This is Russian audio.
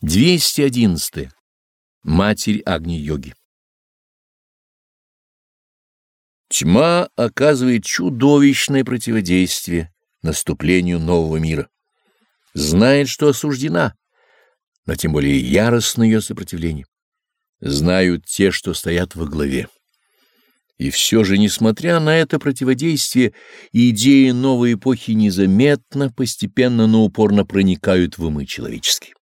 211. Матерь Агни-йоги Тьма оказывает чудовищное противодействие наступлению нового мира. Знает, что осуждена, но тем более яростно ее сопротивление. Знают те, что стоят во главе. И все же, несмотря на это противодействие, идеи новой эпохи незаметно, постепенно, но упорно проникают в умы человеческие.